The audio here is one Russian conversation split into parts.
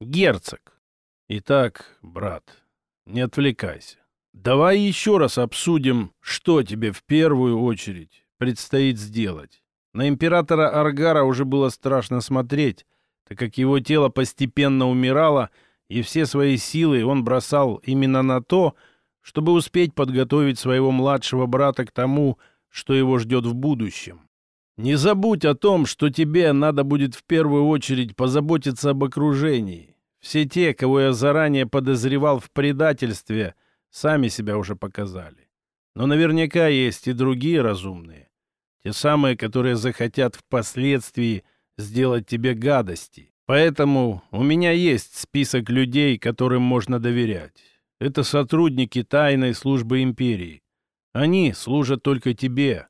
Герцог. Итак, брат, не отвлекайся. Давай еще раз обсудим, что тебе в первую очередь предстоит сделать. На императора Аргара уже было страшно смотреть, так как его тело постепенно умирало, и все свои силы он бросал именно на то, чтобы успеть подготовить своего младшего брата к тому, что его ждет в будущем. Не забудь о том, что тебе надо будет в первую очередь позаботиться об окружении. Все те, кого я заранее подозревал в предательстве, сами себя уже показали. Но наверняка есть и другие разумные. Те самые, которые захотят впоследствии сделать тебе гадости. Поэтому у меня есть список людей, которым можно доверять. Это сотрудники тайной службы империи. Они служат только тебе,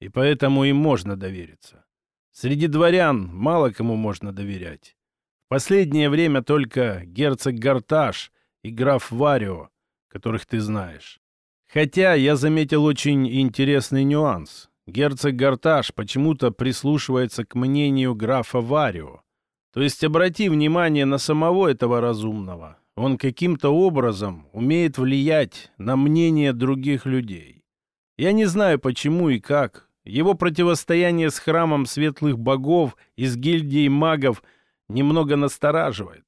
и поэтому им можно довериться. Среди дворян мало кому можно доверять. В последнее время только герцог Гарташ и граф Варио, которых ты знаешь. Хотя я заметил очень интересный нюанс. Герцог Гарташ почему-то прислушивается к мнению графа Варио. То есть обрати внимание на самого этого разумного. Он каким-то образом умеет влиять на мнение других людей. Я не знаю почему и как. Его противостояние с храмом светлых богов из гильдии магов немного настораживает.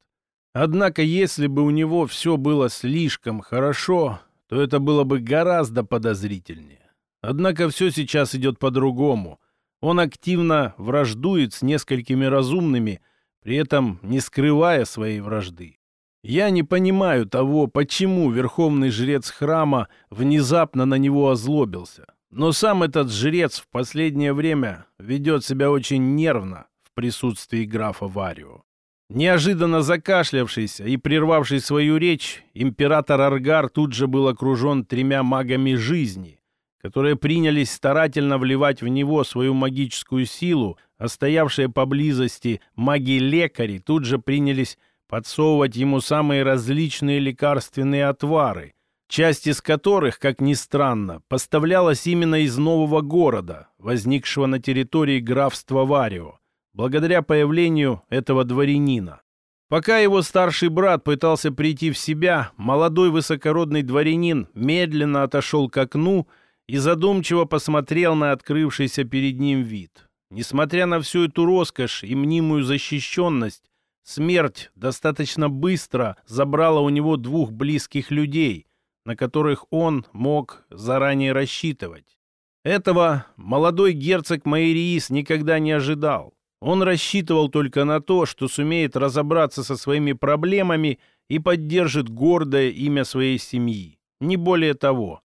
Однако, если бы у него все было слишком хорошо, то это было бы гораздо подозрительнее. Однако все сейчас идет по-другому. Он активно враждует с несколькими разумными, при этом не скрывая своей вражды. Я не понимаю того, почему верховный жрец храма внезапно на него озлобился. Но сам этот жрец в последнее время ведет себя очень нервно в присутствии графа Варио. Неожиданно закашлявшийся и прервавший свою речь, император Аргар тут же был окружен тремя магами жизни, которые принялись старательно вливать в него свою магическую силу, а стоявшие поблизости маги-лекари тут же принялись подсовывать ему самые различные лекарственные отвары, часть из которых, как ни странно, поставлялась именно из нового города, возникшего на территории графства Варио, благодаря появлению этого дворянина. Пока его старший брат пытался прийти в себя, молодой высокородный дворянин медленно отошел к окну и задумчиво посмотрел на открывшийся перед ним вид. Несмотря на всю эту роскошь и мнимую защищенность, смерть достаточно быстро забрала у него двух близких людей, на которых он мог заранее рассчитывать. Этого молодой герцог Майриис никогда не ожидал. Он рассчитывал только на то, что сумеет разобраться со своими проблемами и поддержит гордое имя своей семьи. Не более того.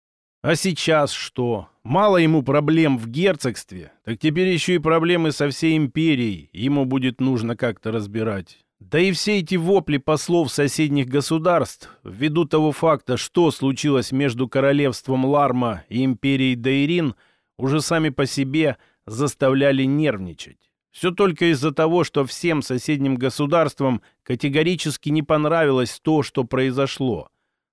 А сейчас что? Мало ему проблем в герцогстве, так теперь еще и проблемы со всей империей ему будет нужно как-то разбирать. Да и все эти вопли послов соседних государств, ввиду того факта, что случилось между королевством Ларма и империей Дейрин, уже сами по себе заставляли нервничать. Все только из-за того, что всем соседним государствам категорически не понравилось то, что произошло.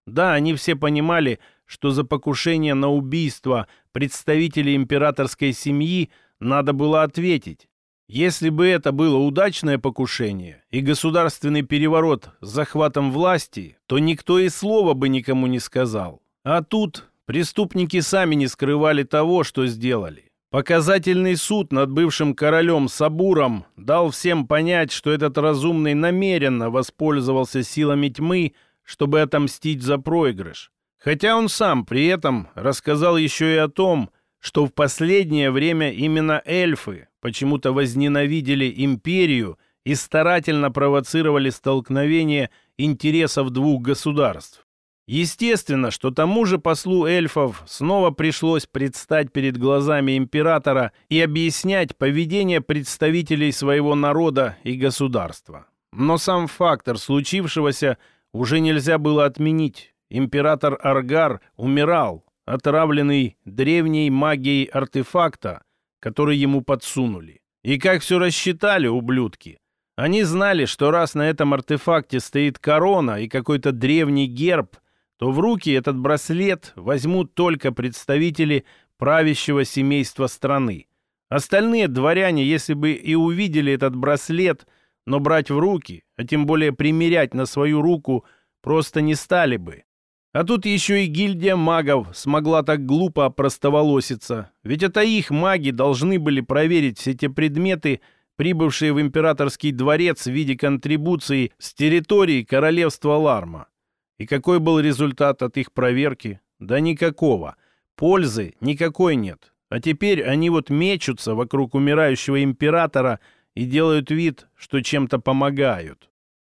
Да, они все понимали, что за покушение на убийство представителей императорской семьи надо было ответить. Если бы это было удачное покушение и государственный переворот с захватом власти, то никто и слова бы никому не сказал. А тут преступники сами не скрывали того, что сделали. Показательный суд над бывшим королем Сабуром дал всем понять, что этот разумный намеренно воспользовался силами тьмы, чтобы отомстить за проигрыш. Хотя он сам при этом рассказал еще и о том, что в последнее время именно эльфы почему-то возненавидели империю и старательно провоцировали столкновение интересов двух государств. Естественно, что тому же послу эльфов снова пришлось предстать перед глазами императора и объяснять поведение представителей своего народа и государства. Но сам фактор случившегося уже нельзя было отменить император Аргар умирал, отравленный древней магией артефакта, который ему подсунули. И как все рассчитали, ублюдки. Они знали, что раз на этом артефакте стоит корона и какой-то древний герб, то в руки этот браслет возьмут только представители правящего семейства страны. Остальные дворяне, если бы и увидели этот браслет, но брать в руки, а тем более примерять на свою руку, просто не стали бы. А тут еще и гильдия магов смогла так глупо опростоволоситься. Ведь это их маги должны были проверить все те предметы, прибывшие в императорский дворец в виде контрибуции с территории королевства Ларма. И какой был результат от их проверки? Да никакого. Пользы никакой нет. А теперь они вот мечутся вокруг умирающего императора и делают вид, что чем-то помогают.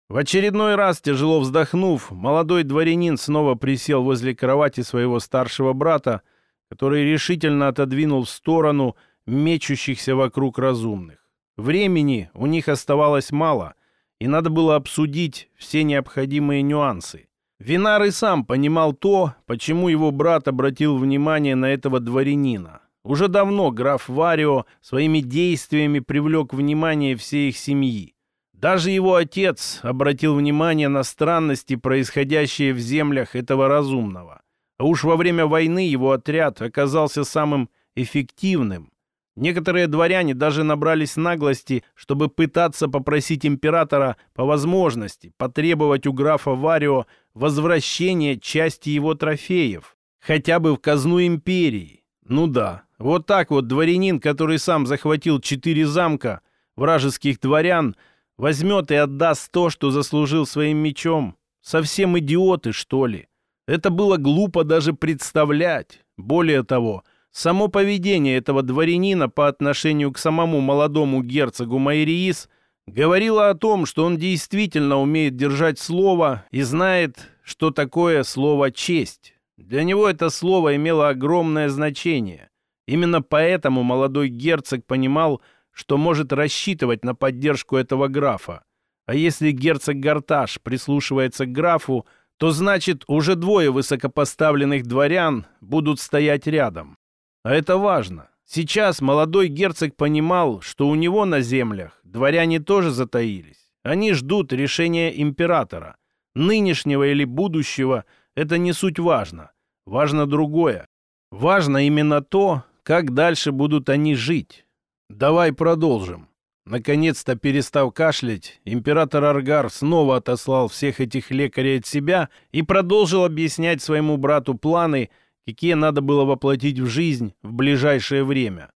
В очередной раз, тяжело вздохнув, молодой дворянин снова присел возле кровати своего старшего брата, который решительно отодвинул в сторону мечущихся вокруг разумных. Времени у них оставалось мало, и надо было обсудить все необходимые нюансы. Винар и сам понимал то, почему его брат обратил внимание на этого дворянина. Уже давно граф Варио своими действиями привлек внимание всей их семьи. Даже его отец обратил внимание на странности, происходящие в землях этого разумного. А уж во время войны его отряд оказался самым эффективным. Некоторые дворяне даже набрались наглости, чтобы пытаться попросить императора по возможности потребовать у графа Варио возвращения части его трофеев, хотя бы в казну империи. Ну да, вот так вот дворянин, который сам захватил четыре замка вражеских дворян, возьмет и отдаст то, что заслужил своим мечом. Совсем идиоты, что ли? Это было глупо даже представлять. Более того, само поведение этого дворянина по отношению к самому молодому герцогу Майриис говорило о том, что он действительно умеет держать слово и знает, что такое слово «честь». Для него это слово имело огромное значение. Именно поэтому молодой герцог понимал, что может рассчитывать на поддержку этого графа. А если герцог Гарташ прислушивается к графу, то значит уже двое высокопоставленных дворян будут стоять рядом. А это важно. Сейчас молодой герцог понимал, что у него на землях дворяне тоже затаились. Они ждут решения императора. Нынешнего или будущего – это не суть важно. Важно другое. Важно именно то, как дальше будут они жить. «Давай продолжим». Наконец-то, перестав кашлять, император Аргар снова отослал всех этих лекарей от себя и продолжил объяснять своему брату планы, какие надо было воплотить в жизнь в ближайшее время.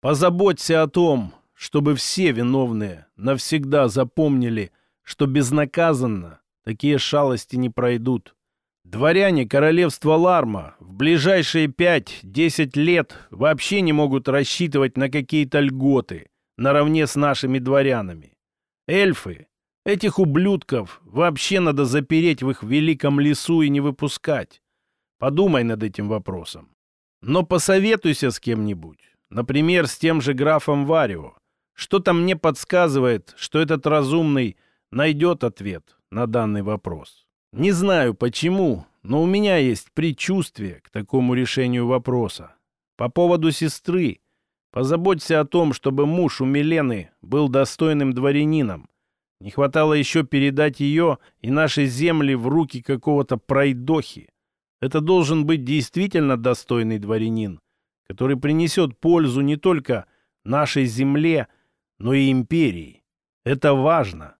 «Позаботься о том, чтобы все виновные навсегда запомнили, что безнаказанно такие шалости не пройдут. Дворяне королевства Ларма в ближайшие 5-10 лет вообще не могут рассчитывать на какие-то льготы наравне с нашими дворянами. Эльфы, этих ублюдков вообще надо запереть в их великом лесу и не выпускать. Подумай над этим вопросом. Но посоветуйся с кем-нибудь, например, с тем же графом Варио. Что-то мне подсказывает, что этот разумный найдет ответ на данный вопрос. Не знаю почему, но у меня есть предчувствие к такому решению вопроса. По поводу сестры. Позаботься о том, чтобы муж у Милены был достойным дворянином. Не хватало еще передать ее и наши земли в руки какого-то пройдохи. Это должен быть действительно достойный дворянин, который принесет пользу не только нашей земле, но и империи. Это важно.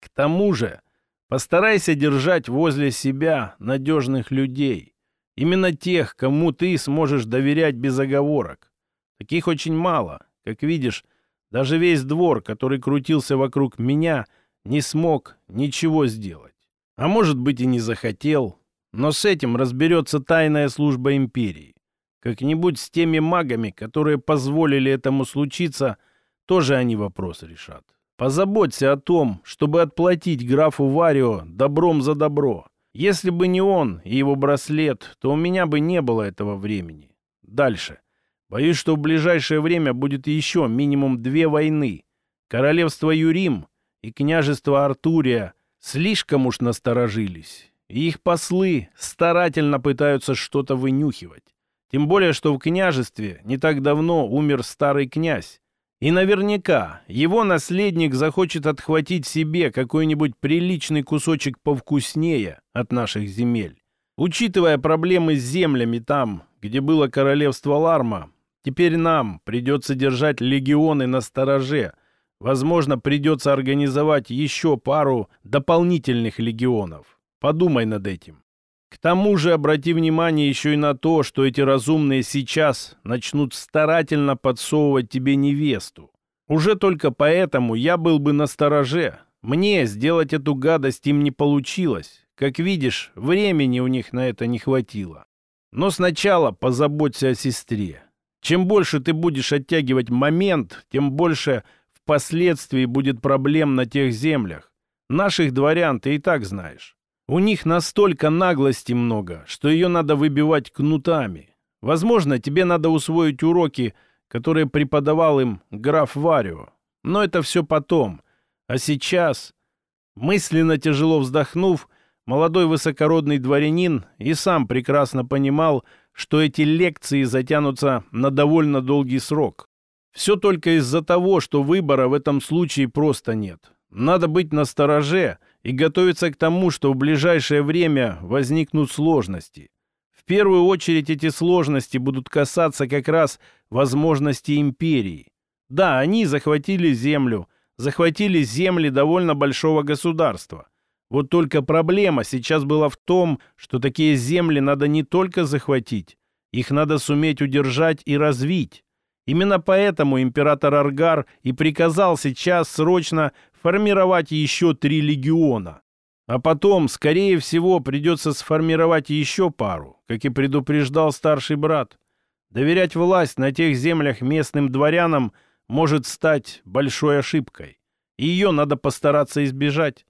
К тому же Постарайся держать возле себя надежных людей. Именно тех, кому ты сможешь доверять без оговорок. Таких очень мало. Как видишь, даже весь двор, который крутился вокруг меня, не смог ничего сделать. А может быть и не захотел. Но с этим разберется тайная служба империи. Как-нибудь с теми магами, которые позволили этому случиться, тоже они вопрос решат. Позаботься о том, чтобы отплатить графу Варио добром за добро. Если бы не он и его браслет, то у меня бы не было этого времени. Дальше. Боюсь, что в ближайшее время будет еще минимум две войны. Королевство Юрим и княжество Артурия слишком уж насторожились. И их послы старательно пытаются что-то вынюхивать. Тем более, что в княжестве не так давно умер старый князь, и наверняка его наследник захочет отхватить себе какой-нибудь приличный кусочек повкуснее от наших земель. Учитывая проблемы с землями там, где было королевство Ларма, теперь нам придется держать легионы на стороже, Возможно, придется организовать еще пару дополнительных легионов. Подумай над этим. К тому же обрати внимание еще и на то, что эти разумные сейчас начнут старательно подсовывать тебе невесту. Уже только поэтому я был бы на стороже. Мне сделать эту гадость им не получилось. Как видишь, времени у них на это не хватило. Но сначала позаботься о сестре. Чем больше ты будешь оттягивать момент, тем больше впоследствии будет проблем на тех землях. Наших дворян ты и так знаешь. У них настолько наглости много, что ее надо выбивать кнутами. Возможно, тебе надо усвоить уроки, которые преподавал им граф Варио. Но это все потом. А сейчас, мысленно тяжело вздохнув, молодой высокородный дворянин и сам прекрасно понимал, что эти лекции затянутся на довольно долгий срок. Все только из-за того, что выбора в этом случае просто нет. Надо быть настороже и готовиться к тому, что в ближайшее время возникнут сложности. В первую очередь эти сложности будут касаться как раз возможностей империи. Да, они захватили землю, захватили земли довольно большого государства. Вот только проблема сейчас была в том, что такие земли надо не только захватить, их надо суметь удержать и развить. Именно поэтому император Аргар и приказал сейчас срочно формировать еще три легиона. А потом, скорее всего, придется сформировать еще пару, как и предупреждал старший брат. Доверять власть на тех землях местным дворянам может стать большой ошибкой. И ее надо постараться избежать.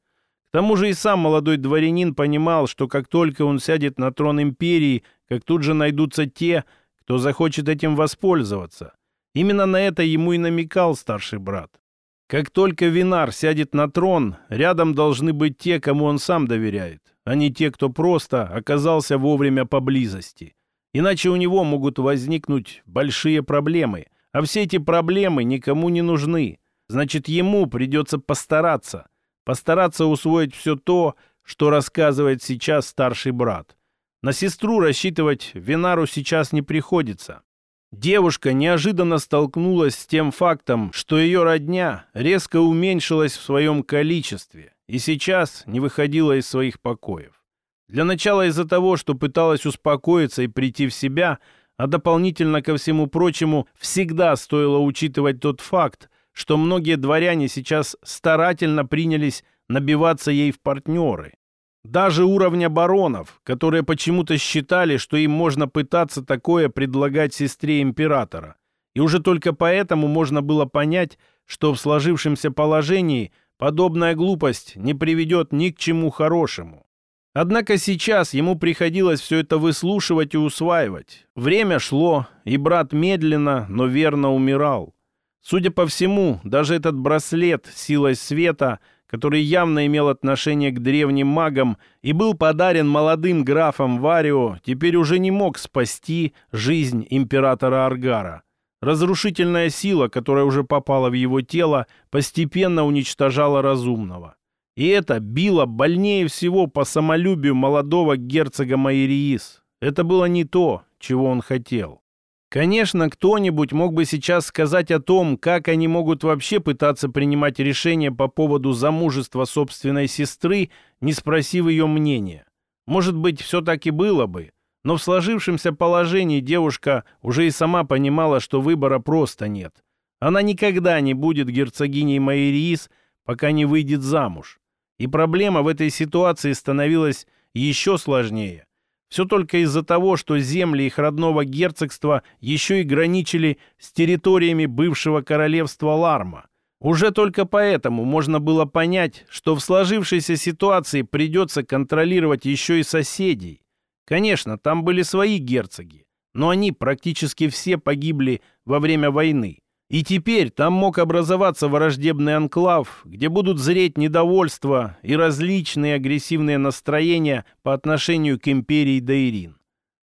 К тому же и сам молодой дворянин понимал, что как только он сядет на трон империи, как тут же найдутся те, кто захочет этим воспользоваться. Именно на это ему и намекал старший брат. Как только Винар сядет на трон, рядом должны быть те, кому он сам доверяет, а не те, кто просто оказался вовремя поблизости. Иначе у него могут возникнуть большие проблемы, а все эти проблемы никому не нужны. Значит, ему придется постараться, постараться усвоить все то, что рассказывает сейчас старший брат. На сестру рассчитывать Винару сейчас не приходится. Девушка неожиданно столкнулась с тем фактом, что ее родня резко уменьшилась в своем количестве и сейчас не выходила из своих покоев. Для начала из-за того, что пыталась успокоиться и прийти в себя, а дополнительно ко всему прочему всегда стоило учитывать тот факт, что многие дворяне сейчас старательно принялись набиваться ей в партнеры. Даже уровня баронов, которые почему-то считали, что им можно пытаться такое предлагать сестре императора. И уже только поэтому можно было понять, что в сложившемся положении подобная глупость не приведет ни к чему хорошему. Однако сейчас ему приходилось все это выслушивать и усваивать. Время шло, и брат медленно, но верно умирал. Судя по всему, даже этот браслет силой света – который явно имел отношение к древним магам и был подарен молодым графом Варио, теперь уже не мог спасти жизнь императора Аргара. Разрушительная сила, которая уже попала в его тело, постепенно уничтожала разумного. И это било больнее всего по самолюбию молодого герцога Майриис. Это было не то, чего он хотел. Конечно, кто-нибудь мог бы сейчас сказать о том, как они могут вообще пытаться принимать решения по поводу замужества собственной сестры, не спросив ее мнения. Может быть, все так и было бы, но в сложившемся положении девушка уже и сама понимала, что выбора просто нет. Она никогда не будет герцогиней Майриис, пока не выйдет замуж. И проблема в этой ситуации становилась еще сложнее. Все только из-за того, что земли их родного герцогства еще и граничили с территориями бывшего королевства Ларма. Уже только поэтому можно было понять, что в сложившейся ситуации придется контролировать еще и соседей. Конечно, там были свои герцоги, но они практически все погибли во время войны. И теперь там мог образоваться враждебный анклав, где будут зреть недовольство и различные агрессивные настроения по отношению к империи Дейрин.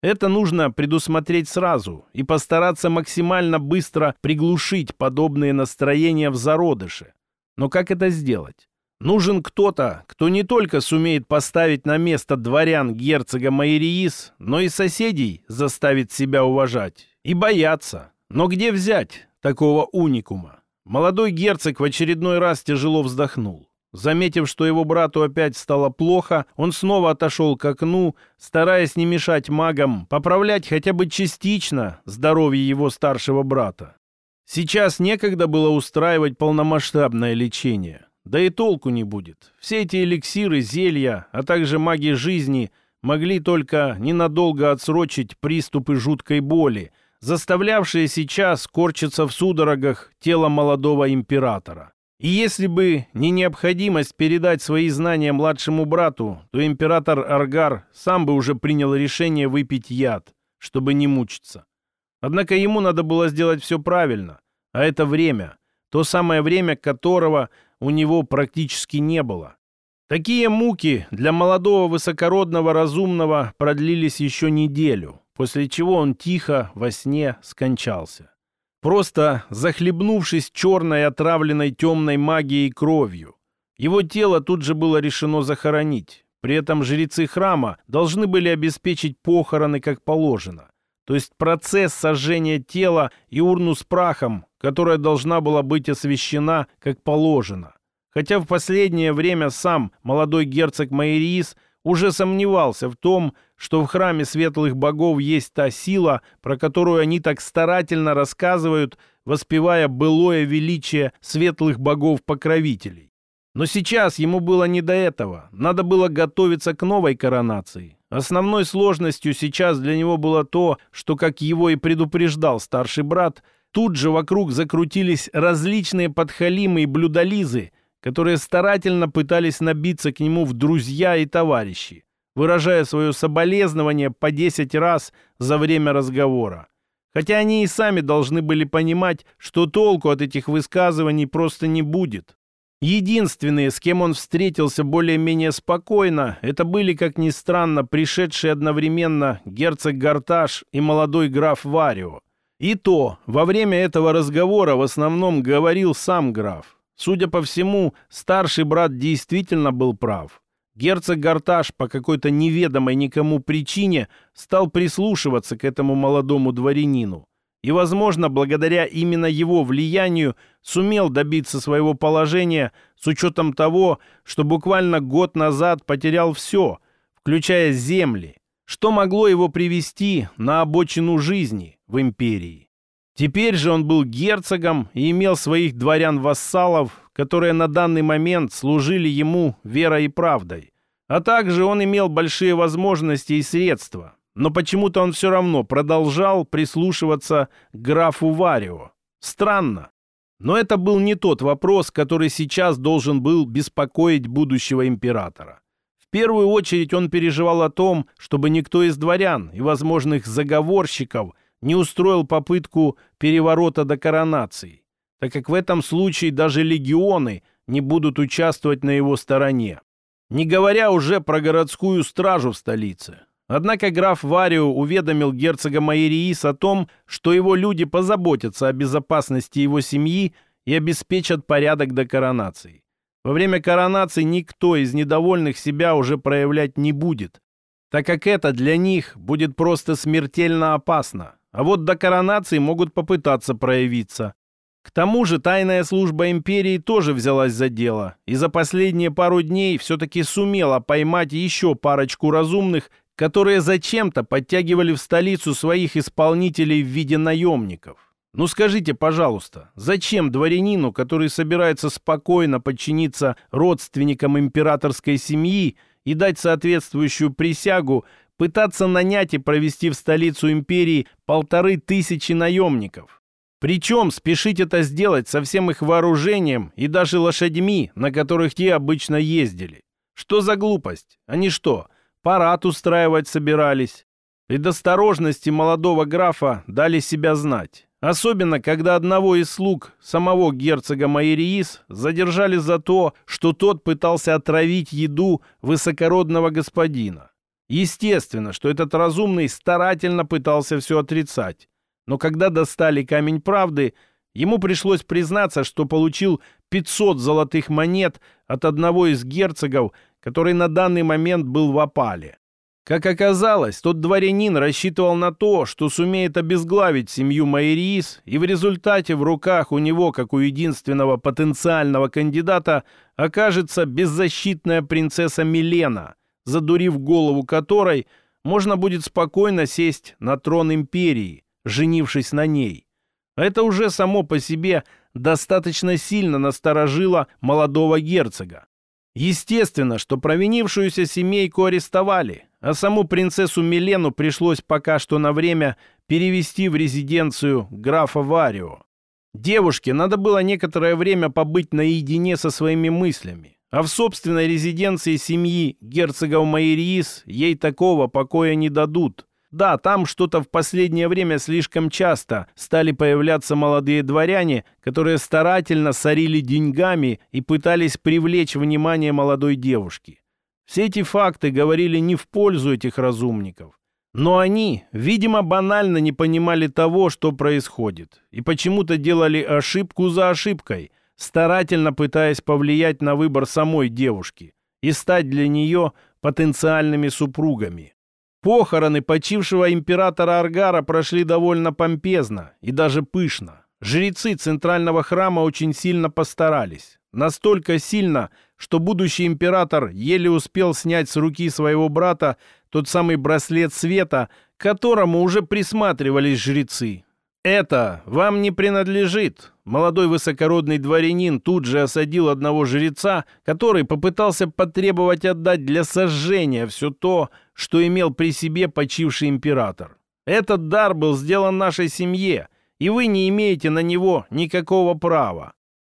Это нужно предусмотреть сразу и постараться максимально быстро приглушить подобные настроения в зародыше. Но как это сделать? Нужен кто-то, кто не только сумеет поставить на место дворян герцога Майриис, но и соседей заставит себя уважать и бояться. Но где взять такого уникума. Молодой герцог в очередной раз тяжело вздохнул. Заметив, что его брату опять стало плохо, он снова отошел к окну, стараясь не мешать магам поправлять хотя бы частично здоровье его старшего брата. Сейчас некогда было устраивать полномасштабное лечение. Да и толку не будет. Все эти эликсиры, зелья, а также маги жизни могли только ненадолго отсрочить приступы жуткой боли, заставлявшие сейчас корчиться в судорогах тело молодого императора. И если бы не необходимость передать свои знания младшему брату, то император Аргар сам бы уже принял решение выпить яд, чтобы не мучиться. Однако ему надо было сделать все правильно, а это время, то самое время, которого у него практически не было. Такие муки для молодого высокородного разумного продлились еще неделю, после чего он тихо во сне скончался просто захлебнувшись черной отравленной темной магией кровью. Его тело тут же было решено захоронить. При этом жрецы храма должны были обеспечить похороны как положено. То есть процесс сожжения тела и урну с прахом, которая должна была быть освящена как положено. Хотя в последнее время сам молодой герцог Майриис уже сомневался в том, что в храме светлых богов есть та сила, про которую они так старательно рассказывают, воспевая былое величие светлых богов-покровителей. Но сейчас ему было не до этого. Надо было готовиться к новой коронации. Основной сложностью сейчас для него было то, что, как его и предупреждал старший брат, тут же вокруг закрутились различные подхалимы и блюдолизы, которые старательно пытались набиться к нему в друзья и товарищи выражая свое соболезнование по 10 раз за время разговора. Хотя они и сами должны были понимать, что толку от этих высказываний просто не будет. Единственные, с кем он встретился более-менее спокойно, это были, как ни странно, пришедшие одновременно герцог Гарташ и молодой граф Варио. И то, во время этого разговора в основном говорил сам граф. Судя по всему, старший брат действительно был прав. Герцог Гарташ по какой-то неведомой никому причине стал прислушиваться к этому молодому дворянину. И, возможно, благодаря именно его влиянию сумел добиться своего положения с учетом того, что буквально год назад потерял все, включая земли, что могло его привести на обочину жизни в империи. Теперь же он был герцогом и имел своих дворян-вассалов, которые на данный момент служили ему верой и правдой. А также он имел большие возможности и средства. Но почему-то он все равно продолжал прислушиваться к графу Варио. Странно. Но это был не тот вопрос, который сейчас должен был беспокоить будущего императора. В первую очередь он переживал о том, чтобы никто из дворян и возможных заговорщиков не устроил попытку переворота до коронации так как в этом случае даже легионы не будут участвовать на его стороне. Не говоря уже про городскую стражу в столице. Однако граф Варио уведомил герцога Майериис о том, что его люди позаботятся о безопасности его семьи и обеспечат порядок до коронации. Во время коронации никто из недовольных себя уже проявлять не будет, так как это для них будет просто смертельно опасно. А вот до коронации могут попытаться проявиться. К тому же тайная служба империи тоже взялась за дело и за последние пару дней все-таки сумела поймать еще парочку разумных, которые зачем-то подтягивали в столицу своих исполнителей в виде наемников. Ну скажите, пожалуйста, зачем дворянину, который собирается спокойно подчиниться родственникам императорской семьи и дать соответствующую присягу, пытаться нанять и провести в столицу империи полторы тысячи наемников? Причем спешить это сделать со всем их вооружением и даже лошадьми, на которых те обычно ездили. Что за глупость? Они что, парад устраивать собирались? Предосторожности молодого графа дали себя знать. Особенно, когда одного из слуг самого герцога Майриис задержали за то, что тот пытался отравить еду высокородного господина. Естественно, что этот разумный старательно пытался все отрицать. Но когда достали камень правды, ему пришлось признаться, что получил 500 золотых монет от одного из герцогов, который на данный момент был в опале. Как оказалось, тот дворянин рассчитывал на то, что сумеет обезглавить семью Майриис, и в результате в руках у него, как у единственного потенциального кандидата, окажется беззащитная принцесса Милена, задурив голову которой можно будет спокойно сесть на трон империи, женившись на ней. Это уже само по себе достаточно сильно насторожило молодого герцога. Естественно, что провинившуюся семейку арестовали, а саму принцессу Милену пришлось пока что на время перевести в резиденцию графа Варио. Девушке надо было некоторое время побыть наедине со своими мыслями, а в собственной резиденции семьи герцогов Майриис ей такого покоя не дадут. Да, там что-то в последнее время слишком часто стали появляться молодые дворяне, которые старательно сорили деньгами и пытались привлечь внимание молодой девушки. Все эти факты говорили не в пользу этих разумников. Но они, видимо, банально не понимали того, что происходит, и почему-то делали ошибку за ошибкой, старательно пытаясь повлиять на выбор самой девушки и стать для нее потенциальными супругами. Похороны почившего императора Аргара прошли довольно помпезно и даже пышно. Жрецы центрального храма очень сильно постарались. Настолько сильно, что будущий император еле успел снять с руки своего брата тот самый браслет света, которому уже присматривались жрецы. «Это вам не принадлежит», молодой высокородный дворянин тут же осадил одного жреца, который попытался потребовать отдать для сожжения все то, что имел при себе почивший император. Этот дар был сделан нашей семье, и вы не имеете на него никакого права.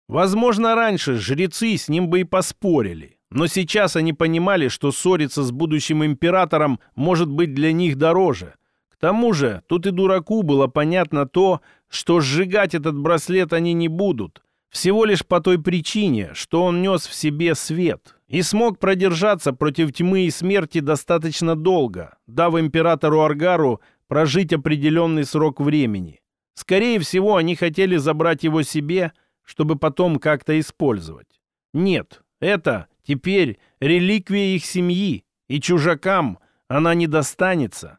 Возможно, раньше жрецы с ним бы и поспорили, но сейчас они понимали, что ссориться с будущим императором может быть для них дороже. Тому же, тут и дураку было понятно то, что сжигать этот браслет они не будут, всего лишь по той причине, что он нес в себе свет и смог продержаться против тьмы и смерти достаточно долго, дав императору Аргару прожить определенный срок времени. Скорее всего, они хотели забрать его себе, чтобы потом как-то использовать. Нет, это теперь реликвия их семьи, и чужакам она не достанется.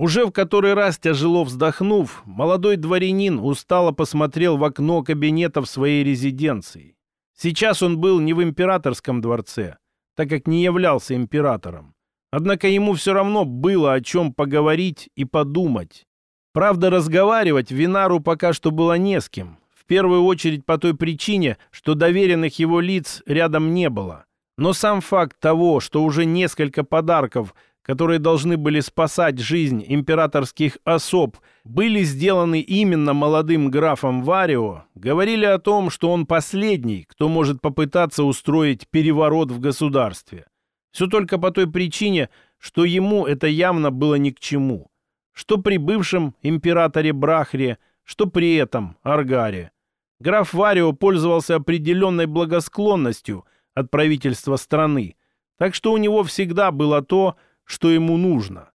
Уже в который раз тяжело вздохнув, молодой дворянин устало посмотрел в окно кабинета в своей резиденции. Сейчас он был не в императорском дворце, так как не являлся императором. Однако ему все равно было о чем поговорить и подумать. Правда, разговаривать Винару пока что было не с кем. В первую очередь по той причине, что доверенных его лиц рядом не было. Но сам факт того, что уже несколько подарков – которые должны были спасать жизнь императорских особ, были сделаны именно молодым графом Варио, говорили о том, что он последний, кто может попытаться устроить переворот в государстве. Все только по той причине, что ему это явно было ни к чему. Что при бывшем императоре Брахре, что при этом Аргаре. Граф Варио пользовался определенной благосклонностью от правительства страны, так что у него всегда было то, что ему нужно.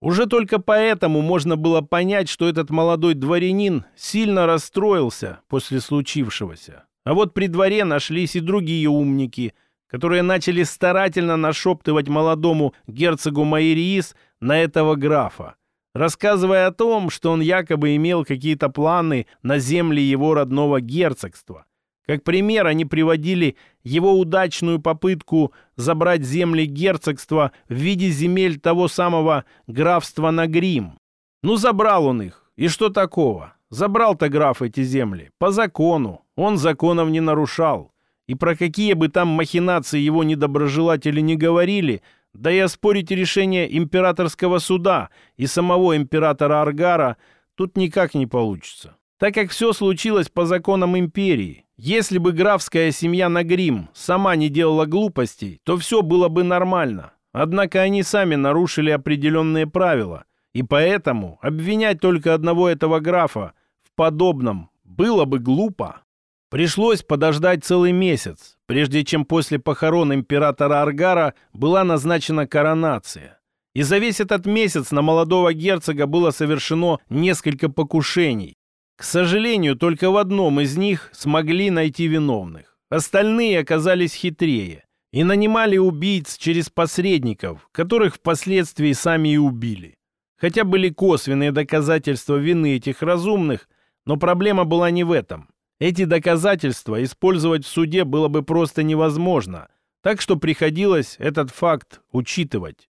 Уже только поэтому можно было понять, что этот молодой дворянин сильно расстроился после случившегося. А вот при дворе нашлись и другие умники, которые начали старательно нашептывать молодому герцогу Майриис на этого графа, рассказывая о том, что он якобы имел какие-то планы на земли его родного герцогства, как пример они приводили его удачную попытку забрать земли герцогства в виде земель того самого графства Нагрим. Ну, забрал он их. И что такого? Забрал-то граф эти земли. По закону. Он законов не нарушал. И про какие бы там махинации его недоброжелатели не говорили, да и оспорить решение императорского суда и самого императора Аргара тут никак не получится. Так как все случилось по законам империи, если бы графская семья Нагрим сама не делала глупостей, то все было бы нормально. Однако они сами нарушили определенные правила, и поэтому обвинять только одного этого графа в подобном было бы глупо. Пришлось подождать целый месяц, прежде чем после похорон императора Аргара была назначена коронация. И за весь этот месяц на молодого герцога было совершено несколько покушений, к сожалению, только в одном из них смогли найти виновных. Остальные оказались хитрее. и нанимали убийц через посредников, которых впоследствии сами и убили. Хотя были косвенные доказательства вины этих разумных, но проблема была не в этом. Эти доказательства использовать в суде было бы просто невозможно, так что приходилось этот факт учитывать.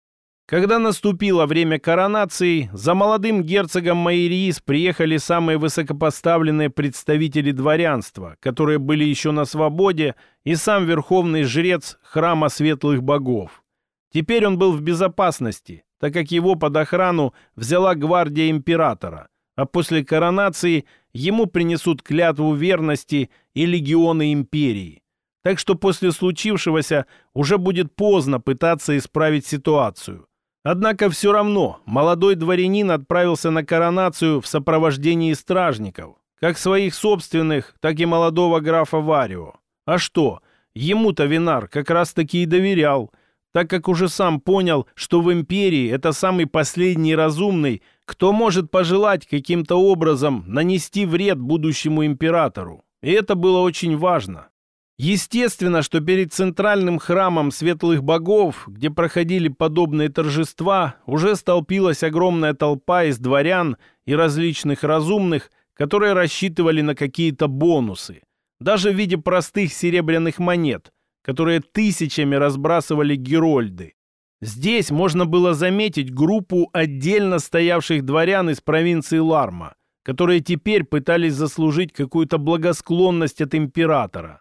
Когда наступило время коронации, за молодым герцогом Майриис приехали самые высокопоставленные представители дворянства, которые были еще на свободе, и сам верховный жрец храма светлых богов. Теперь он был в безопасности, так как его под охрану взяла гвардия императора, а после коронации ему принесут клятву верности и легионы империи. Так что после случившегося уже будет поздно пытаться исправить ситуацию. Однако все равно молодой дворянин отправился на коронацию в сопровождении стражников, как своих собственных, так и молодого графа Варио. А что, ему-то Винар как раз-таки и доверял, так как уже сам понял, что в империи это самый последний разумный, кто может пожелать каким-то образом нанести вред будущему императору. И это было очень важно. Естественно, что перед центральным храмом светлых богов, где проходили подобные торжества, уже столпилась огромная толпа из дворян и различных разумных, которые рассчитывали на какие-то бонусы, даже в виде простых серебряных монет, которые тысячами разбрасывали герольды. Здесь можно было заметить группу отдельно стоявших дворян из провинции Ларма, которые теперь пытались заслужить какую-то благосклонность от императора.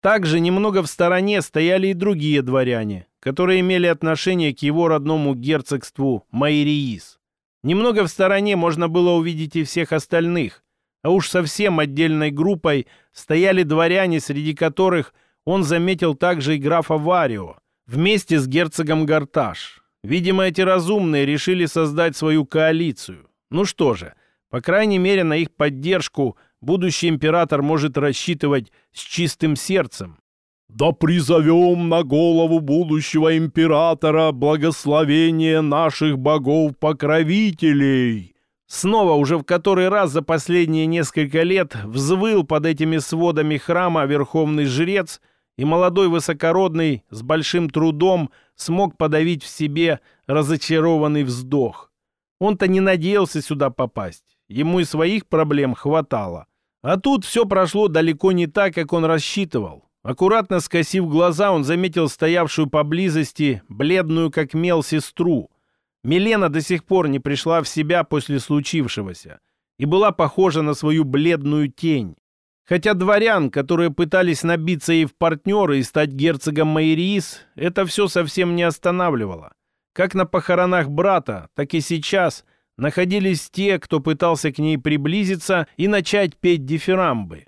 Также немного в стороне стояли и другие дворяне, которые имели отношение к его родному герцогству Майриис. Немного в стороне можно было увидеть и всех остальных, а уж совсем отдельной группой стояли дворяне, среди которых он заметил также и графа Варио, вместе с герцогом Гарташ. Видимо, эти разумные решили создать свою коалицию. Ну что же, по крайней мере, на их поддержку – будущий император может рассчитывать с чистым сердцем. «Да призовем на голову будущего императора благословение наших богов-покровителей!» Снова уже в который раз за последние несколько лет взвыл под этими сводами храма верховный жрец, и молодой высокородный с большим трудом смог подавить в себе разочарованный вздох. Он-то не надеялся сюда попасть. Ему и своих проблем хватало. А тут все прошло далеко не так, как он рассчитывал. Аккуратно скосив глаза, он заметил стоявшую поблизости бледную как мел сестру. Милена до сих пор не пришла в себя после случившегося и была похожа на свою бледную тень. Хотя дворян, которые пытались набиться ей в партнеры и стать герцогом Майриис, это все совсем не останавливало. Как на похоронах брата, так и сейчас – находились те, кто пытался к ней приблизиться и начать петь дифирамбы.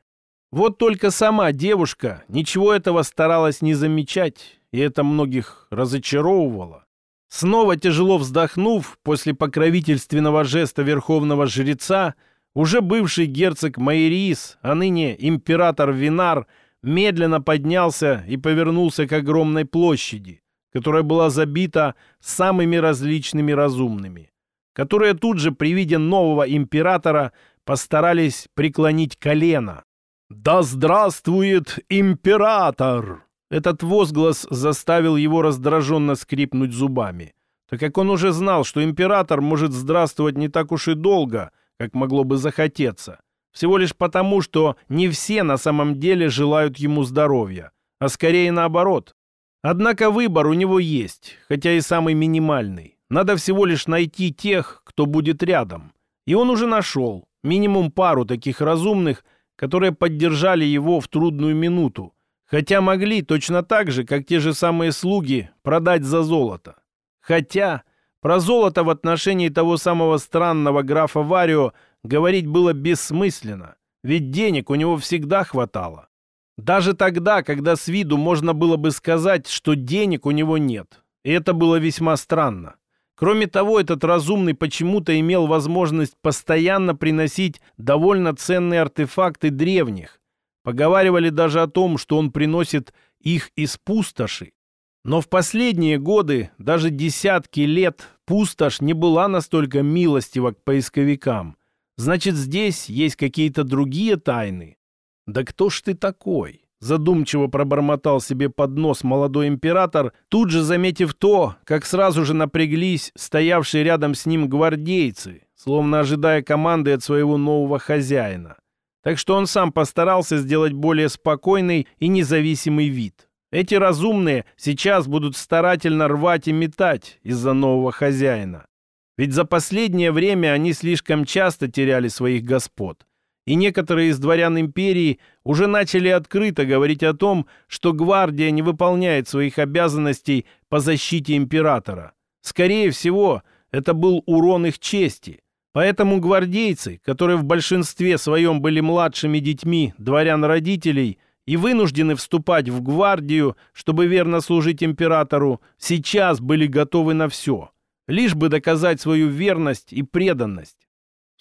Вот только сама девушка ничего этого старалась не замечать, и это многих разочаровывало. Снова тяжело вздохнув после покровительственного жеста верховного жреца, уже бывший герцог Майрис, а ныне император Винар, медленно поднялся и повернулся к огромной площади, которая была забита самыми различными разумными которые тут же при виде нового императора постарались преклонить колено. «Да здравствует император!» Этот возглас заставил его раздраженно скрипнуть зубами, так как он уже знал, что император может здравствовать не так уж и долго, как могло бы захотеться. Всего лишь потому, что не все на самом деле желают ему здоровья, а скорее наоборот. Однако выбор у него есть, хотя и самый минимальный. Надо всего лишь найти тех, кто будет рядом. И он уже нашел минимум пару таких разумных, которые поддержали его в трудную минуту, хотя могли точно так же, как те же самые слуги, продать за золото. Хотя про золото в отношении того самого странного графа Варио говорить было бессмысленно, ведь денег у него всегда хватало. Даже тогда, когда с виду можно было бы сказать, что денег у него нет. И это было весьма странно. Кроме того, этот разумный почему-то имел возможность постоянно приносить довольно ценные артефакты древних. Поговаривали даже о том, что он приносит их из пустоши. Но в последние годы, даже десятки лет, пустошь не была настолько милостива к поисковикам. Значит, здесь есть какие-то другие тайны. Да кто ж ты такой? Задумчиво пробормотал себе под нос молодой император, тут же заметив то, как сразу же напряглись стоявшие рядом с ним гвардейцы, словно ожидая команды от своего нового хозяина. Так что он сам постарался сделать более спокойный и независимый вид. Эти разумные сейчас будут старательно рвать и метать из-за нового хозяина. Ведь за последнее время они слишком часто теряли своих господ. И некоторые из дворян империи уже начали открыто говорить о том, что гвардия не выполняет своих обязанностей по защите императора. Скорее всего, это был урон их чести. Поэтому гвардейцы, которые в большинстве своем были младшими детьми дворян-родителей – и вынуждены вступать в гвардию, чтобы верно служить императору, сейчас были готовы на все, лишь бы доказать свою верность и преданность.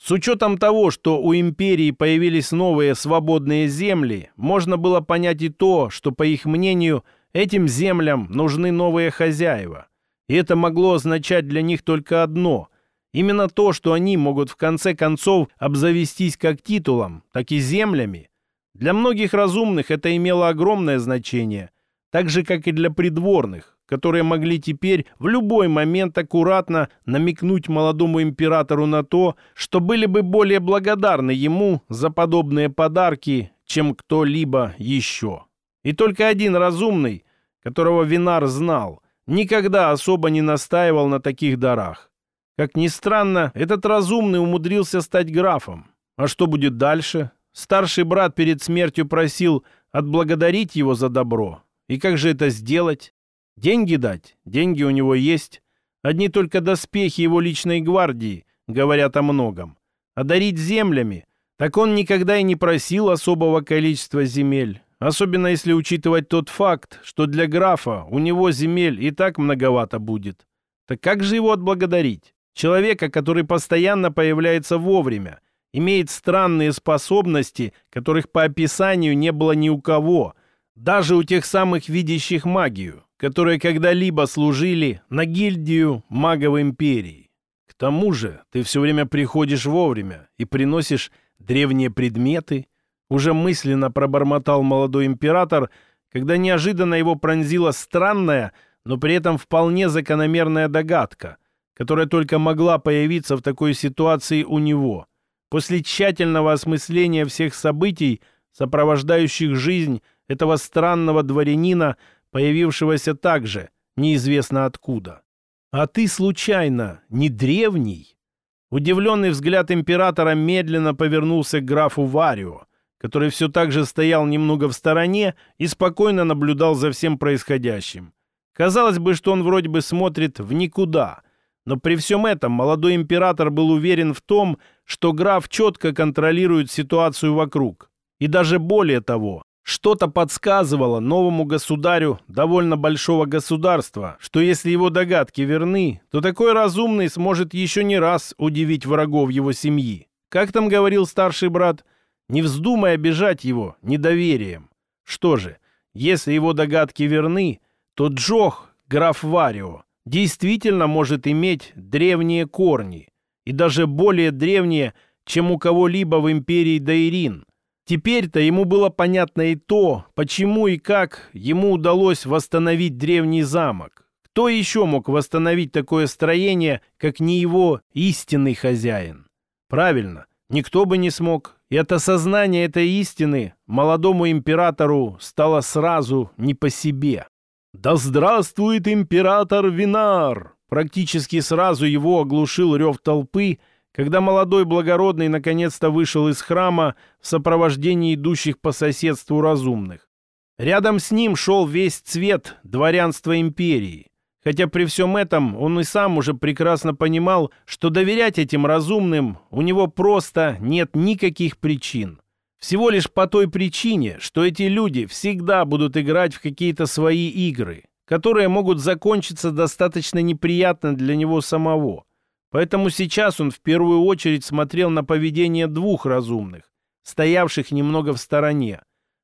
С учетом того, что у империи появились новые свободные земли, можно было понять и то, что, по их мнению, этим землям нужны новые хозяева. И это могло означать для них только одно – Именно то, что они могут в конце концов обзавестись как титулом, так и землями, для многих разумных это имело огромное значение, так же, как и для придворных, которые могли теперь в любой момент аккуратно намекнуть молодому императору на то, что были бы более благодарны ему за подобные подарки, чем кто-либо еще. И только один разумный, которого Винар знал, никогда особо не настаивал на таких дарах. Как ни странно, этот разумный умудрился стать графом. А что будет дальше? Старший брат перед смертью просил отблагодарить его за добро. И как же это сделать? Деньги дать? Деньги у него есть. Одни только доспехи его личной гвардии говорят о многом. А дарить землями? Так он никогда и не просил особого количества земель. Особенно если учитывать тот факт, что для графа у него земель и так многовато будет. Так как же его отблагодарить? Человека, который постоянно появляется вовремя, имеет странные способности, которых по описанию не было ни у кого, даже у тех самых видящих магию, которые когда-либо служили на гильдию магов империи. К тому же ты все время приходишь вовремя и приносишь древние предметы, уже мысленно пробормотал молодой император, когда неожиданно его пронзила странная, но при этом вполне закономерная догадка, которая только могла появиться в такой ситуации у него. После тщательного осмысления всех событий, сопровождающих жизнь этого странного дворянина, появившегося также неизвестно откуда. «А ты, случайно, не древний?» Удивленный взгляд императора медленно повернулся к графу Варио, который все так же стоял немного в стороне и спокойно наблюдал за всем происходящим. Казалось бы, что он вроде бы смотрит в никуда, но при всем этом молодой император был уверен в том, что граф четко контролирует ситуацию вокруг. И даже более того, что-то подсказывало новому государю довольно большого государства, что если его догадки верны, то такой разумный сможет еще не раз удивить врагов его семьи. Как там говорил старший брат, не вздумай обижать его недоверием. Что же, если его догадки верны, то Джох, граф Варио, действительно может иметь древние корни, и даже более древние, чем у кого-либо в империи Дайрин. Теперь-то ему было понятно и то, почему и как ему удалось восстановить древний замок. Кто еще мог восстановить такое строение, как не его истинный хозяин? Правильно, никто бы не смог. И от осознания этой истины молодому императору стало сразу не по себе. «Да здравствует император Винар!» Практически сразу его оглушил рев толпы, когда молодой благородный наконец-то вышел из храма в сопровождении идущих по соседству разумных. Рядом с ним шел весь цвет дворянства империи. Хотя при всем этом он и сам уже прекрасно понимал, что доверять этим разумным у него просто нет никаких причин. Всего лишь по той причине, что эти люди всегда будут играть в какие-то свои игры, которые могут закончиться достаточно неприятно для него самого. Поэтому сейчас он в первую очередь смотрел на поведение двух разумных, стоявших немного в стороне.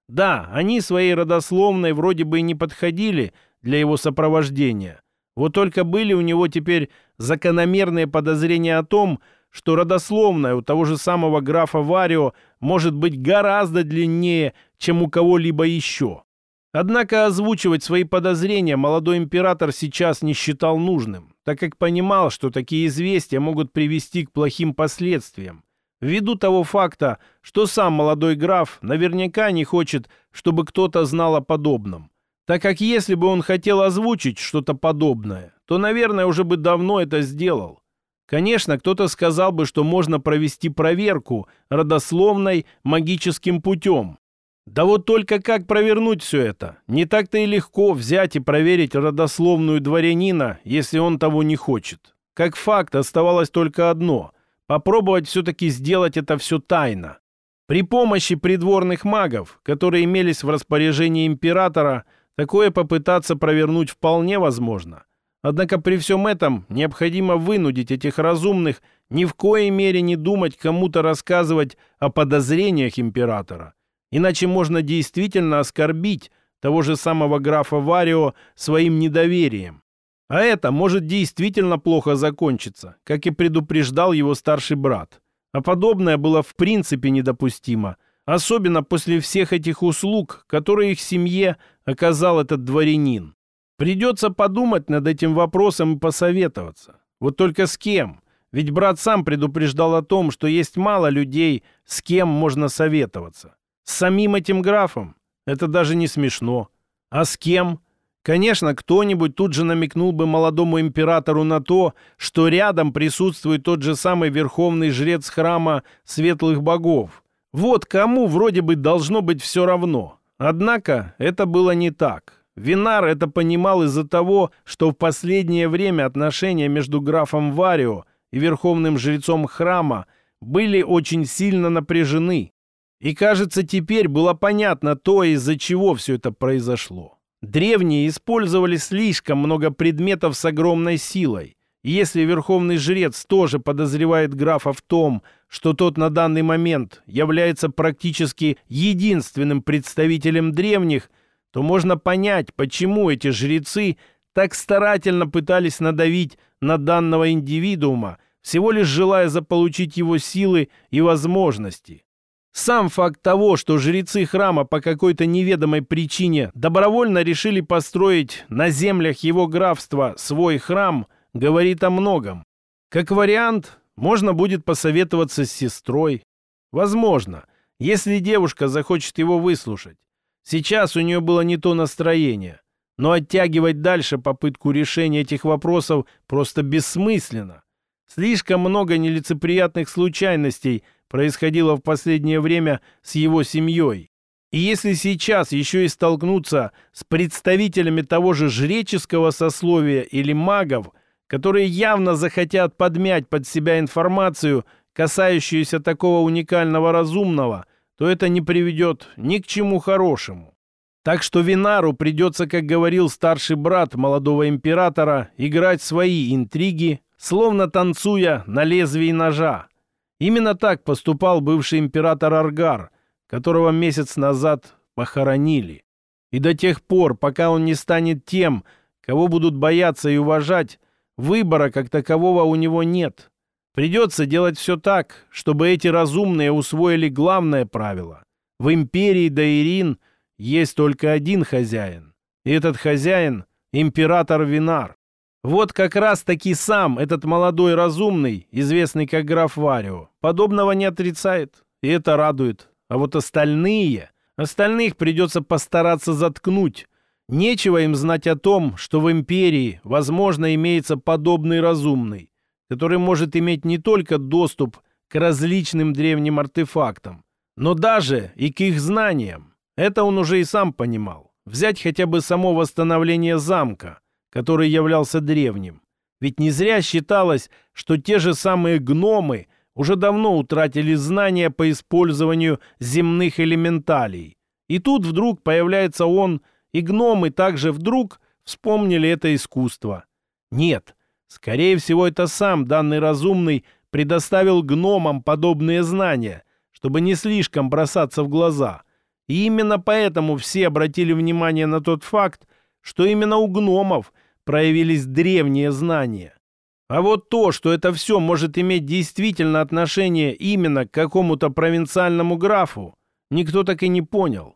Да, они своей родословной вроде бы и не подходили для его сопровождения. Вот только были у него теперь закономерные подозрения о том, что родословная у того же самого графа Варио может быть гораздо длиннее, чем у кого-либо еще. Однако озвучивать свои подозрения молодой император сейчас не считал нужным, так как понимал, что такие известия могут привести к плохим последствиям. Ввиду того факта, что сам молодой граф наверняка не хочет, чтобы кто-то знал о подобном. Так как если бы он хотел озвучить что-то подобное, то, наверное, уже бы давно это сделал. Конечно, кто-то сказал бы, что можно провести проверку родословной магическим путем. Да вот только как провернуть все это? Не так-то и легко взять и проверить родословную дворянина, если он того не хочет. Как факт оставалось только одно – попробовать все-таки сделать это все тайно. При помощи придворных магов, которые имелись в распоряжении императора, такое попытаться провернуть вполне возможно – Однако при всем этом необходимо вынудить этих разумных ни в коей мере не думать кому-то рассказывать о подозрениях императора. Иначе можно действительно оскорбить того же самого графа Варио своим недоверием. А это может действительно плохо закончиться, как и предупреждал его старший брат. А подобное было в принципе недопустимо, особенно после всех этих услуг, которые их семье оказал этот дворянин. Придется подумать над этим вопросом и посоветоваться. Вот только с кем? Ведь брат сам предупреждал о том, что есть мало людей, с кем можно советоваться. С самим этим графом? Это даже не смешно. А с кем? Конечно, кто-нибудь тут же намекнул бы молодому императору на то, что рядом присутствует тот же самый верховный жрец храма светлых богов. Вот кому вроде бы должно быть все равно. Однако это было не так. Винар это понимал из-за того, что в последнее время отношения между графом Варио и верховным жрецом храма были очень сильно напряжены. И, кажется, теперь было понятно то, из-за чего все это произошло. Древние использовали слишком много предметов с огромной силой. И если верховный жрец тоже подозревает графа в том, что тот на данный момент является практически единственным представителем древних – то можно понять, почему эти жрецы так старательно пытались надавить на данного индивидуума, всего лишь желая заполучить его силы и возможности. Сам факт того, что жрецы храма по какой-то неведомой причине добровольно решили построить на землях его графства свой храм, говорит о многом. Как вариант, можно будет посоветоваться с сестрой. Возможно, если девушка захочет его выслушать. Сейчас у нее было не то настроение, но оттягивать дальше попытку решения этих вопросов просто бессмысленно. Слишком много нелицеприятных случайностей происходило в последнее время с его семьей. И если сейчас еще и столкнуться с представителями того же жреческого сословия или магов, которые явно захотят подмять под себя информацию, касающуюся такого уникального разумного – то это не приведет ни к чему хорошему. Так что Винару придется, как говорил старший брат молодого императора, играть свои интриги, словно танцуя на лезвии ножа. Именно так поступал бывший император Аргар, которого месяц назад похоронили. И до тех пор, пока он не станет тем, кого будут бояться и уважать, выбора как такового у него нет. Придется делать все так, чтобы эти разумные усвоили главное правило. В империи Даирин есть только один хозяин. И этот хозяин — император Винар. Вот как раз-таки сам этот молодой разумный, известный как граф Варио, подобного не отрицает, и это радует. А вот остальные... Остальных придется постараться заткнуть. Нечего им знать о том, что в империи, возможно, имеется подобный разумный который может иметь не только доступ к различным древним артефактам, но даже и к их знаниям. Это он уже и сам понимал. Взять хотя бы само восстановление замка, который являлся древним. Ведь не зря считалось, что те же самые гномы уже давно утратили знания по использованию земных элементалей. И тут вдруг появляется он, и гномы также вдруг вспомнили это искусство. Нет, Скорее всего, это сам данный разумный предоставил гномам подобные знания, чтобы не слишком бросаться в глаза. И именно поэтому все обратили внимание на тот факт, что именно у гномов проявились древние знания. А вот то, что это все может иметь действительно отношение именно к какому-то провинциальному графу, никто так и не понял.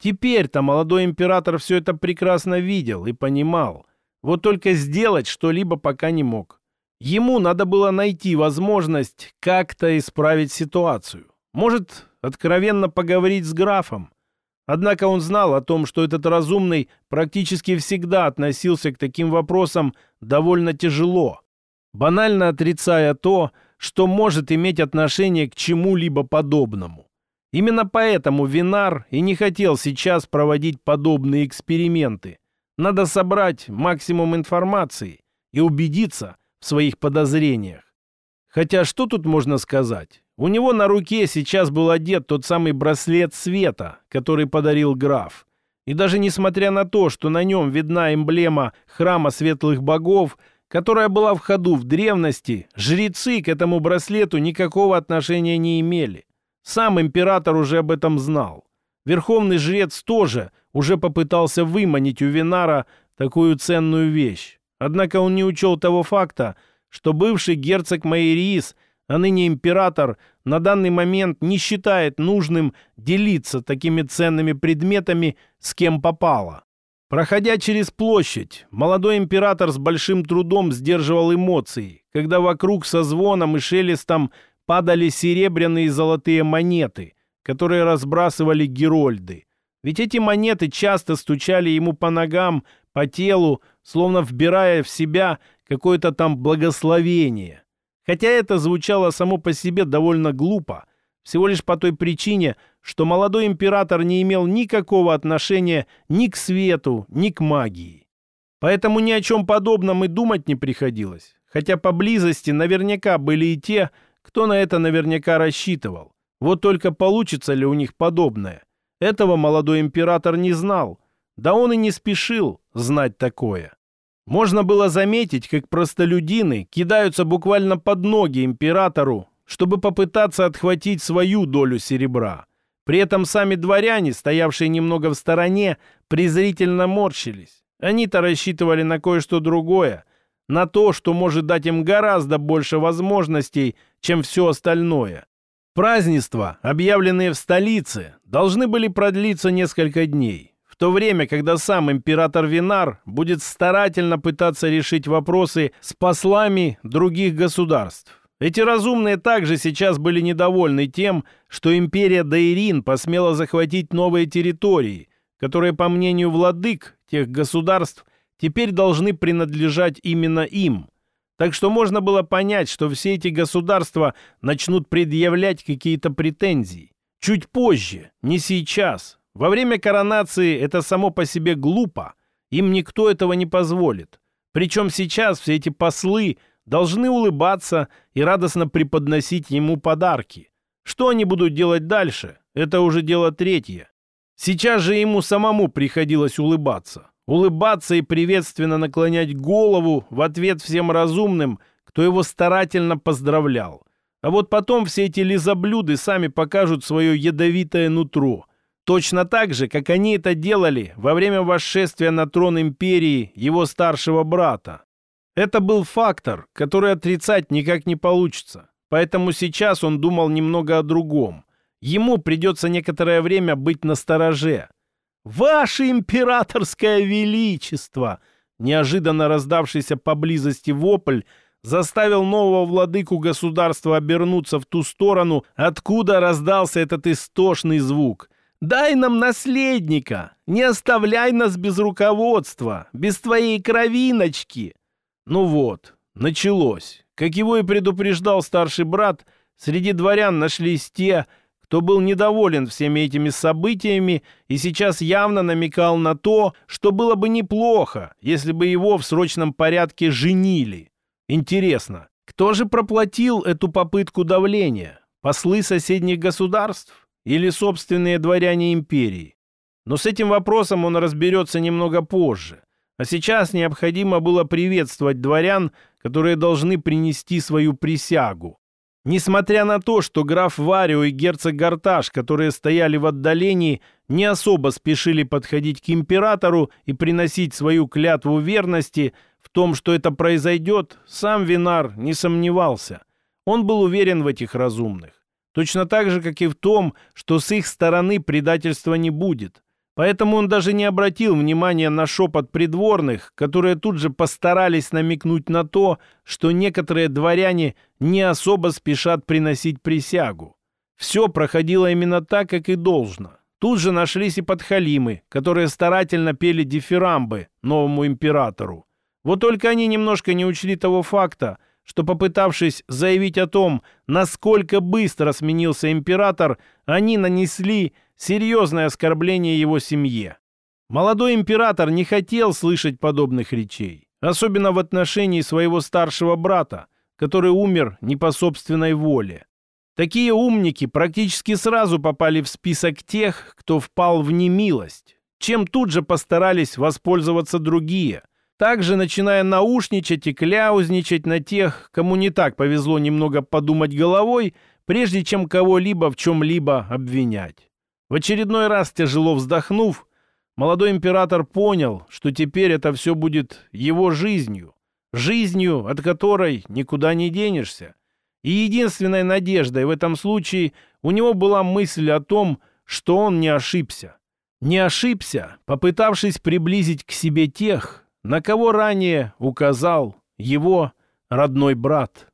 Теперь-то молодой император все это прекрасно видел и понимал. Вот только сделать что-либо пока не мог. Ему надо было найти возможность как-то исправить ситуацию. Может, откровенно поговорить с графом. Однако он знал о том, что этот разумный практически всегда относился к таким вопросам довольно тяжело, банально отрицая то, что может иметь отношение к чему-либо подобному. Именно поэтому Винар и не хотел сейчас проводить подобные эксперименты. Надо собрать максимум информации и убедиться в своих подозрениях. Хотя что тут можно сказать? У него на руке сейчас был одет тот самый браслет света, который подарил граф. И даже несмотря на то, что на нем видна эмблема храма светлых богов, которая была в ходу в древности, жрецы к этому браслету никакого отношения не имели. Сам император уже об этом знал. Верховный жрец тоже уже попытался выманить у Винара такую ценную вещь. Однако он не учел того факта, что бывший герцог Майриис – а ныне император на данный момент не считает нужным делиться такими ценными предметами с кем попало. Проходя через площадь, молодой император с большим трудом сдерживал эмоции, когда вокруг со звоном и шелестом падали серебряные и золотые монеты, которые разбрасывали герольды. Ведь эти монеты часто стучали ему по ногам, по телу, словно вбирая в себя какое-то там благословение. Хотя это звучало само по себе довольно глупо, всего лишь по той причине, что молодой император не имел никакого отношения ни к свету, ни к магии. Поэтому ни о чем подобном и думать не приходилось, хотя поблизости наверняка были и те, кто на это наверняка рассчитывал. Вот только получится ли у них подобное? Этого молодой император не знал, да он и не спешил знать такое. Можно было заметить, как простолюдины кидаются буквально под ноги императору, чтобы попытаться отхватить свою долю серебра. При этом сами дворяне, стоявшие немного в стороне, презрительно морщились. Они-то рассчитывали на кое-что другое, на то, что может дать им гораздо больше возможностей, чем все остальное. Празднества, объявленные в столице, должны были продлиться несколько дней то время, когда сам император Винар будет старательно пытаться решить вопросы с послами других государств. Эти разумные также сейчас были недовольны тем, что империя Дайрин посмела захватить новые территории, которые, по мнению владык тех государств, теперь должны принадлежать именно им. Так что можно было понять, что все эти государства начнут предъявлять какие-то претензии. Чуть позже, не сейчас, во время коронации это само по себе глупо. Им никто этого не позволит. Причем сейчас все эти послы должны улыбаться и радостно преподносить ему подарки. Что они будут делать дальше, это уже дело третье. Сейчас же ему самому приходилось улыбаться. Улыбаться и приветственно наклонять голову в ответ всем разумным, кто его старательно поздравлял. А вот потом все эти лизоблюды сами покажут свое ядовитое нутро – Точно так же, как они это делали во время восшествия на трон империи его старшего брата. Это был фактор, который отрицать никак не получится. Поэтому сейчас он думал немного о другом. Ему придется некоторое время быть настороже. «Ваше императорское величество!» Неожиданно раздавшийся поблизости вопль заставил нового владыку государства обернуться в ту сторону, откуда раздался этот истошный звук – Дай нам наследника, не оставляй нас без руководства, без твоей кровиночки. Ну вот, началось. Как его и предупреждал старший брат, среди дворян нашлись те, кто был недоволен всеми этими событиями и сейчас явно намекал на то, что было бы неплохо, если бы его в срочном порядке женили. Интересно, кто же проплатил эту попытку давления? Послы соседних государств? Или собственные дворяне империи. Но с этим вопросом он разберется немного позже. А сейчас необходимо было приветствовать дворян, которые должны принести свою присягу. Несмотря на то, что граф Варио и герцог Гарташ, которые стояли в отдалении, не особо спешили подходить к императору и приносить свою клятву верности, в том, что это произойдет, сам Винар не сомневался. Он был уверен в этих разумных. Точно так же, как и в том, что с их стороны предательства не будет. Поэтому он даже не обратил внимания на шепот придворных, которые тут же постарались намекнуть на то, что некоторые дворяне не особо спешат приносить присягу. Все проходило именно так, как и должно. Тут же нашлись и подхалимы, которые старательно пели дифирамбы новому императору. Вот только они немножко не учли того факта, что, попытавшись заявить о том, насколько быстро сменился император, они нанесли серьезное оскорбление его семье. Молодой император не хотел слышать подобных речей, особенно в отношении своего старшего брата, который умер не по собственной воле. Такие умники практически сразу попали в список тех, кто впал в немилость, чем тут же постарались воспользоваться другие, также начиная наушничать и кляузничать на тех, кому не так повезло немного подумать головой, прежде чем кого-либо в чем-либо обвинять. В очередной раз тяжело вздохнув, молодой император понял, что теперь это все будет его жизнью, жизнью, от которой никуда не денешься. И единственной надеждой в этом случае у него была мысль о том, что он не ошибся. Не ошибся, попытавшись приблизить к себе тех, на кого ранее указал его родной брат.